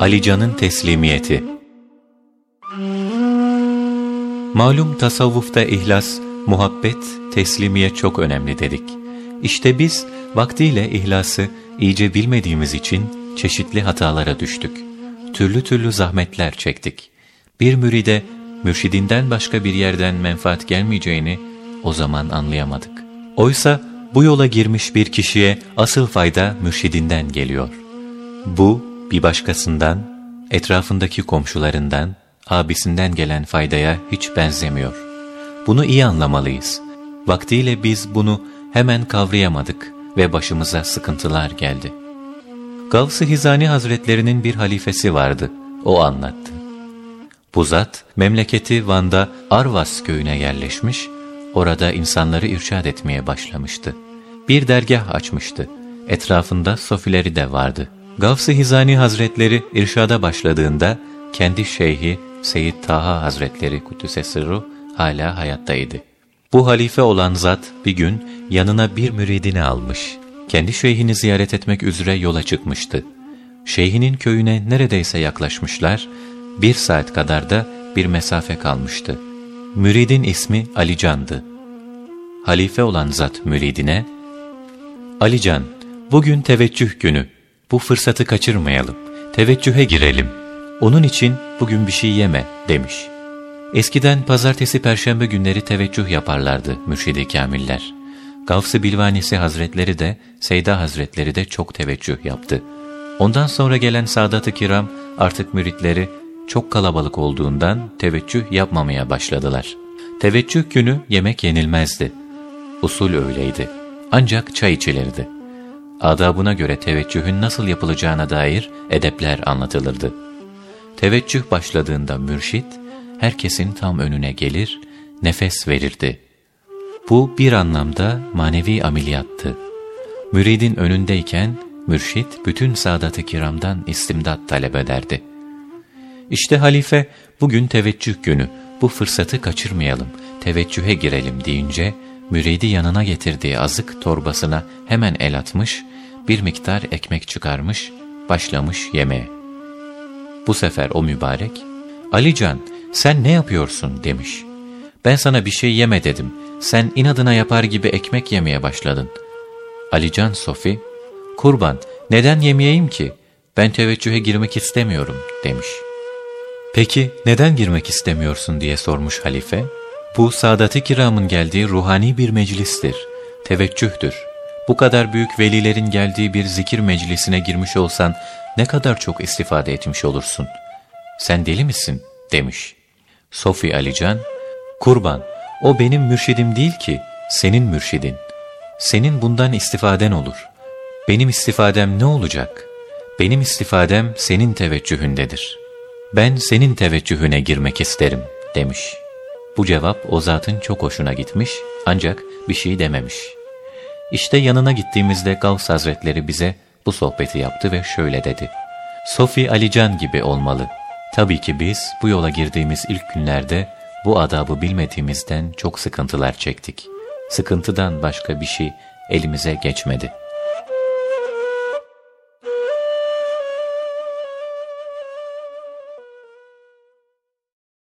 Alican'ın teslimiyeti Malum tasavvufta ihlas, muhabbet, teslimiye çok önemli dedik. İşte biz vaktiyle ihlası iyice bilmediğimiz için çeşitli hatalara düştük. Türlü türlü zahmetler çektik. Bir müride mürşidinden başka bir yerden menfaat gelmeyeceğini o zaman anlayamadık. Oysa bu yola girmiş bir kişiye asıl fayda mürşidinden geliyor. Bu bir başkasından, etrafındaki komşularından, abisinden gelen faydaya hiç benzemiyor. Bunu iyi anlamalıyız. Vaktiyle biz bunu hemen kavrayamadık ve başımıza sıkıntılar geldi. Gavs-ı Hizani Hazretlerinin bir halifesi vardı. O anlattı. Bu zat memleketi Van'da Arvas köyüne yerleşmiş, orada insanları irşad etmeye başlamıştı. Bir dergah açmıştı. Etrafında sofileri de vardı. Gavs-ı Hizani Hazretleri irşada başladığında kendi şeyhi Seyyid Taha Hazretleri Kudüs'e sırru hala hayattaydı. Bu halife olan zat bir gün yanına bir müridini almış. Kendi şeyhini ziyaret etmek üzere yola çıkmıştı. Şeyhinin köyüne neredeyse yaklaşmışlar, bir saat kadar da bir mesafe kalmıştı. Müridin ismi Alican'dı. Halife olan zat müridine, Alican, bugün teveccüh günü, bu fırsatı kaçırmayalım, teveccühe girelim. Onun için bugün bir şey yeme demiş. Eskiden pazartesi perşembe günleri teveccüh yaparlardı mürşidi kamiller. Gavs-ı Bilvanisi Hazretleri de Seyda Hazretleri de çok teveccüh yaptı. Ondan sonra gelen Sadat-ı Kiram artık müritleri çok kalabalık olduğundan teveccüh yapmamaya başladılar. Teveccüh günü yemek yenilmezdi. Usul öyleydi. Ancak çay içilirdi. Adabına göre teveccühün nasıl yapılacağına dair edepler anlatılırdı. Teveccüh başladığında mürşit, herkesin tam önüne gelir, nefes verirdi. Bu bir anlamda manevi ameliyattı. Müridin önündeyken mürşit bütün saadat-ı kiramdan istimdat talep ederdi. İşte halife bugün teveccüh günü, bu fırsatı kaçırmayalım, teveccühe girelim deyince, müridi yanına getirdiği azık torbasına hemen el atmış, bir miktar ekmek çıkarmış, başlamış yemeye. Bu sefer o mübarek, Alican sen ne yapıyorsun demiş. Ben sana bir şey yeme dedim, sen inadına yapar gibi ekmek yemeye başladın. Alican Sofi, kurban neden yemeyeyim ki, ben teveccühe girmek istemiyorum demiş. Peki neden girmek istemiyorsun diye sormuş halife. Bu Sadat-ı Kiram'ın geldiği ruhani bir meclistir, teveccühtür. Bu kadar büyük velilerin geldiği bir zikir meclisine girmiş olsan ne kadar çok istifade etmiş olursun. Sen deli misin? demiş. Sofi Alican, kurban o benim mürşidim değil ki, senin mürşidin. Senin bundan istifaden olur. Benim istifadem ne olacak? Benim istifadem senin teveccühündedir. Ben senin teveccühüne girmek isterim, demiş. Bu cevap o zatın çok hoşuna gitmiş ancak bir şey dememiş. İşte yanına gittiğimizde Gavs Hazretleri bize bu sohbeti yaptı ve şöyle dedi. Sofi Alican gibi olmalı. Tabii ki biz bu yola girdiğimiz ilk günlerde bu adabı bilmediğimizden çok sıkıntılar çektik. Sıkıntıdan başka bir şey elimize geçmedi.''